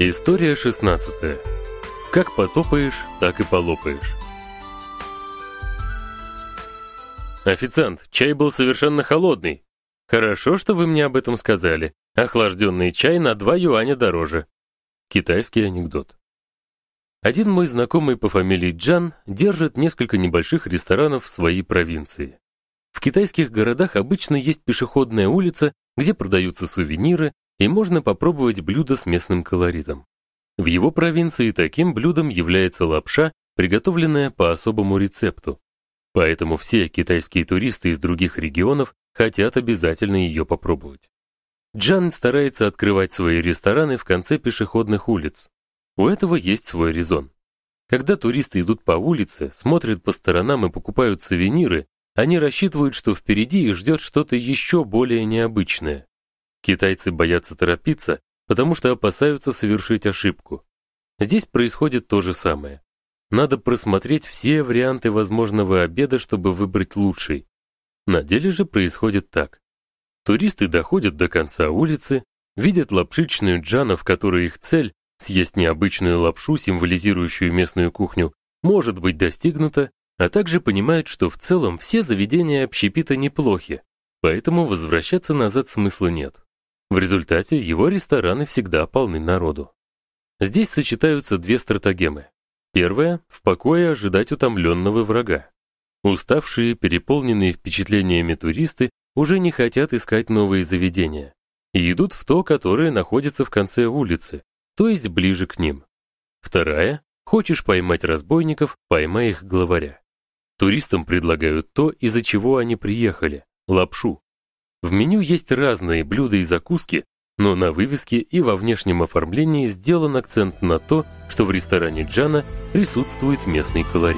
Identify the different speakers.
Speaker 1: История 16. Как потопаешь, так и полопаешь. Официант, чай был совершенно холодный. Хорошо, что вы мне об этом сказали. Охлажденный чай на 2 юаня дороже. Китайский анекдот. Один мой знакомый по фамилии Джан держит несколько небольших ресторанов в своей провинции. В китайских городах обычно есть пешеходная улица, где продаются сувениры, и можно попробовать блюдо с местным колоритом. В его провинции таким блюдом является лапша, приготовленная по особому рецепту. Поэтому все китайские туристы из других регионов хотят обязательно ее попробовать. Джан старается открывать свои рестораны в конце пешеходных улиц. У этого есть свой резон. Когда туристы идут по улице, смотрят по сторонам и покупают сувениры, они рассчитывают, что впереди их ждет что-то еще более необычное. Китайцы боятся торопиться, потому что опасаются совершить ошибку. Здесь происходит то же самое. Надо просмотреть все варианты возможного обеда, чтобы выбрать лучший. На деле же происходит так. Туристы доходят до конца улицы, видят лапшичную джана, в которой их цель съесть необычную лапшу, символизирующую местную кухню, может быть достигнута, а также понимают, что в целом все заведения общепита неплохи, поэтому возвращаться назад смысла нет. В результате его рестораны всегда полны народу. Здесь сочетаются две стратегемы. Первая в покое ожидать утомленного врага. Уставшие, переполненные впечатлениями туристы уже не хотят искать новые заведения и идут в то, которое находится в конце улицы, то есть ближе к ним. Вторая хочешь поймать разбойников, поймай их главаря. Туристам предлагают то, из-за чего они приехали лапшу. В меню есть разные блюда и закуски, но на вывеске и во внешнем оформлении сделан акцент на то, что в ресторане Джана присутствует местный колорит.